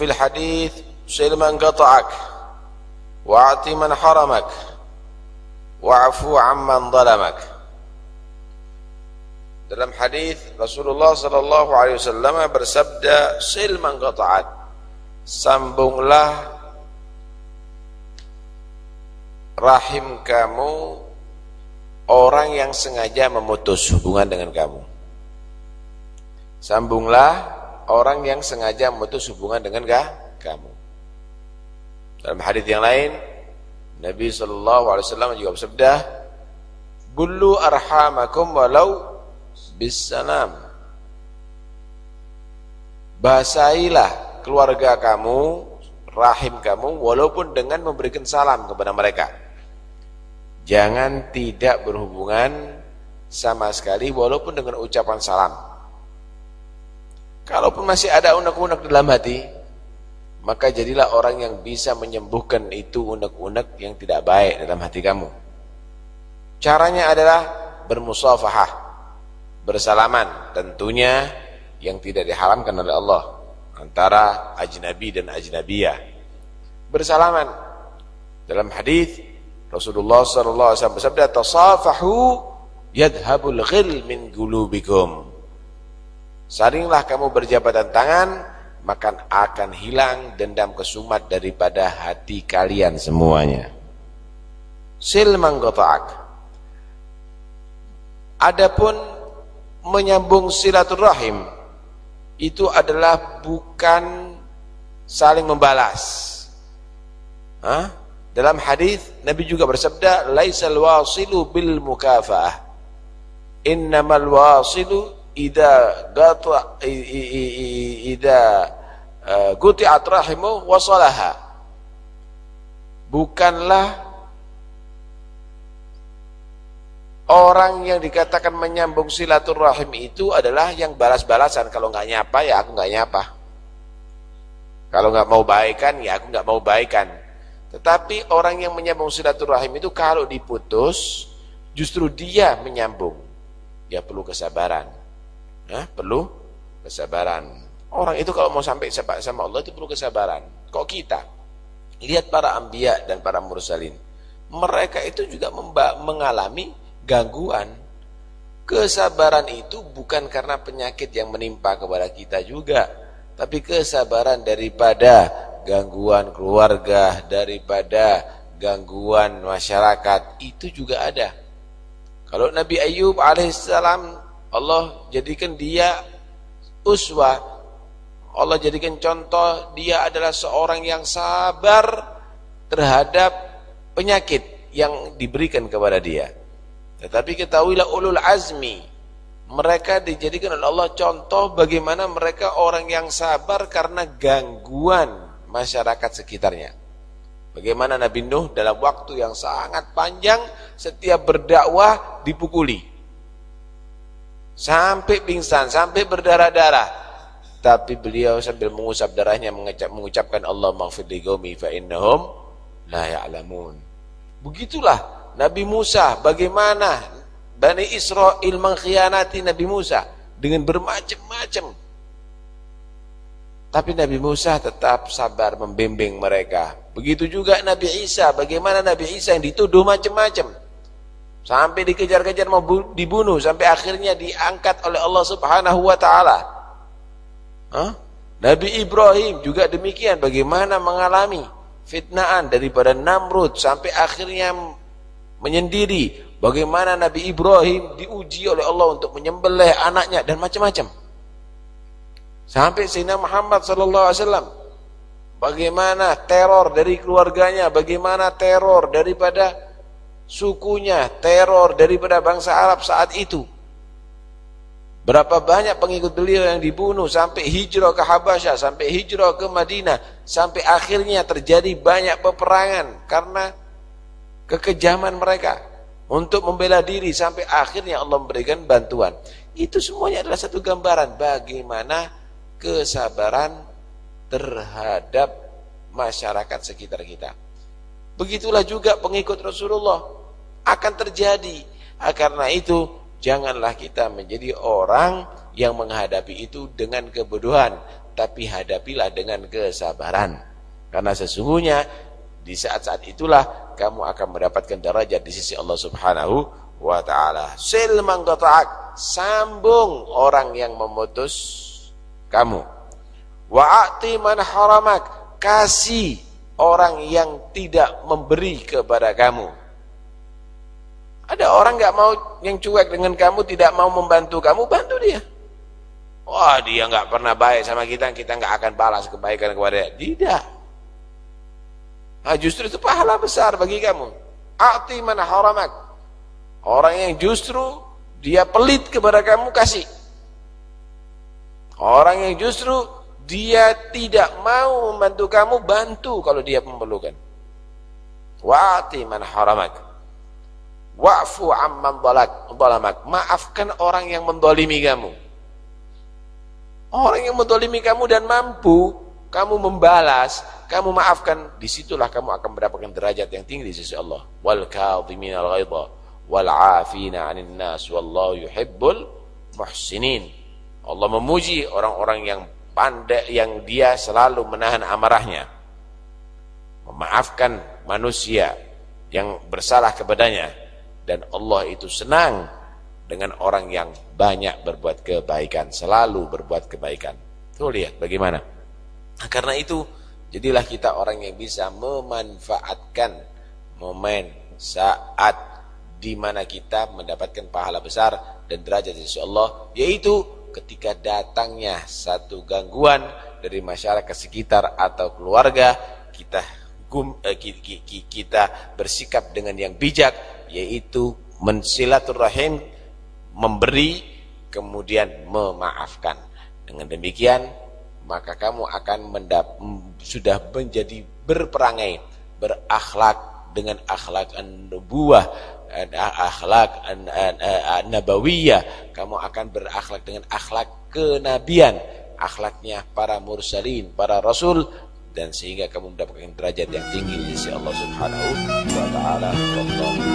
Fil hadith sil man qata'ak wa'ti man haramak wa'fu 'amman zalamak. Dalam hadis Rasulullah sallallahu alaihi wasallam bersabda sil man qata'ak sambunglah rahim kamu orang yang sengaja memutus hubungan dengan kamu. Sambunglah orang yang sengaja memutus hubungan dengan kamu. Dalam hadis yang lain, Nabi sallallahu alaihi wasallam juga bersabda, "Bullu arhamakum walau bisalam." Basahilah keluarga kamu, rahim kamu walaupun dengan memberikan salam kepada mereka. Jangan tidak berhubungan sama sekali walaupun dengan ucapan salam. Kalaupun masih ada unek-unek dalam hati, maka jadilah orang yang bisa menyembuhkan itu unek-unek yang tidak baik dalam hati kamu. Caranya adalah bermusafahah, bersalaman, tentunya yang tidak diharamkan oleh Allah antara ajnabi dan ajnabiyah. Bersalaman dalam hadis Rasulullah sallallahu alaihi wasallam bersabda tasafahu yadhhabul ghil min qulubikum. Saringlah kamu berjabatan tangan maka akan hilang dendam kesumat daripada hati kalian semuanya. Sil mangqata'ak. Adapun menyambung silaturahim itu adalah bukan saling membalas. Hah? Dalam hadis Nabi juga bersabda, "Laisal wasilu bil mukafaah. Innamal wasilu idza gata idza guti'at rahimu wasalaha." Bukanlah orang yang dikatakan menyambung silaturahim itu adalah yang balas-balasan kalau nggak nyapa ya aku nggak nyapa. Kalau nggak mau baikan ya aku nggak mau baikan. Tetapi orang yang menyambung silaturahim itu kalau diputus, justru dia menyambung. Dia perlu kesabaran. Ya, perlu kesabaran. Orang itu kalau mau sampai sama Allah itu perlu kesabaran. Kok kita? Lihat para ambiya dan para mursalin. Mereka itu juga mengalami gangguan. Kesabaran itu bukan karena penyakit yang menimpa kepada kita juga. Tapi kesabaran daripada gangguan keluarga, daripada gangguan masyarakat, itu juga ada. Kalau Nabi Ayub alaihissalam, Allah jadikan dia uswah, Allah jadikan contoh, dia adalah seorang yang sabar terhadap penyakit yang diberikan kepada dia. Tetapi ketahuilah ulul azmi, mereka dijadikan oleh Allah contoh bagaimana mereka orang yang sabar karena gangguan masyarakat sekitarnya. Bagaimana Nabi Nuh dalam waktu yang sangat panjang setiap berdakwah dipukuli. Sampai pingsan, sampai berdarah-darah. Tapi beliau sambil mengusap darahnya mengucap, mengucapkan Allah maghfir li qaumi fa innahum la ya'lamun. Begitulah Nabi Musa bagaimana Bani Israel mengkhianati Nabi Musa dengan bermacam-macam tapi Nabi Musa tetap sabar membimbing mereka. Begitu juga Nabi Isa. Bagaimana Nabi Isa yang dituduh macam-macam. Sampai dikejar-kejar mau dibunuh. Sampai akhirnya diangkat oleh Allah subhanahu wa ta'ala. Nabi Ibrahim juga demikian. Bagaimana mengalami fitnaan daripada Namrud. Sampai akhirnya menyendiri. Bagaimana Nabi Ibrahim diuji oleh Allah untuk menyembelih anaknya dan macam-macam. Sampai Sayyidina Muhammad sallallahu alaihi wasallam bagaimana teror dari keluarganya, bagaimana teror daripada sukunya, teror daripada bangsa Arab saat itu. Berapa banyak pengikut beliau yang dibunuh sampai hijrah ke Habasyah, sampai hijrah ke Madinah, sampai akhirnya terjadi banyak peperangan karena kekejaman mereka untuk membela diri sampai akhirnya Allah memberikan bantuan. Itu semuanya adalah satu gambaran bagaimana kesabaran terhadap masyarakat sekitar kita. Begitulah juga pengikut Rasulullah akan terjadi. Karena itu janganlah kita menjadi orang yang menghadapi itu dengan kebodohan, tapi hadapilah dengan kesabaran. Karena sesungguhnya di saat-saat itulah kamu akan mendapatkan derajat di sisi Allah Subhanahu wa taala. Sil mangqata'ak, sambung orang yang memutus kamu. Wa'ati man haramak, kasih orang yang tidak memberi kepada kamu. Ada orang nggak mau yang cuek dengan kamu, tidak mau membantu kamu, bantu dia. Wah dia nggak pernah baik sama kita, kita nggak akan balas kebaikan kepada dia. Tidak. Nah, justru itu pahala besar bagi kamu. Ati mana haramak. Orang yang justru dia pelit kepada kamu kasih. Orang yang justru dia tidak mau membantu kamu, bantu kalau dia memerlukan. Wa'ati man haramak. Wa'fu amman dhalamak. Maafkan orang yang mendolimi kamu. Orang yang mendolimi kamu dan mampu kamu membalas, kamu maafkan, di situlah kamu akan mendapatkan derajat yang tinggi di sisi Allah. Wal kadhiminal ghaidha wal 'afina 'anil nas wallahu yuhibbul muhsinin. Allah memuji orang-orang yang pandai yang dia selalu menahan amarahnya. Memaafkan manusia yang bersalah kepadanya dan Allah itu senang dengan orang yang banyak berbuat kebaikan, selalu berbuat kebaikan. Tuh lihat bagaimana. Nah, karena itu jadilah kita orang yang bisa memanfaatkan momen saat di mana kita mendapatkan pahala besar dan derajat di Allah yaitu ketika datangnya satu gangguan dari masyarakat sekitar atau keluarga kita eh, kita bersikap dengan yang bijak yaitu mensilaturrahim memberi kemudian memaafkan dengan demikian maka kamu akan mendap, sudah menjadi berperangai berakhlak dengan akhlak an-nubuwah akhlak an-nabawiyah kamu akan berakhlak dengan akhlak kenabian akhlaknya para mursalin para rasul dan sehingga kamu mendapatkan derajat yang tinggi di sisi Allah Subhanahu wa taala. Wallahu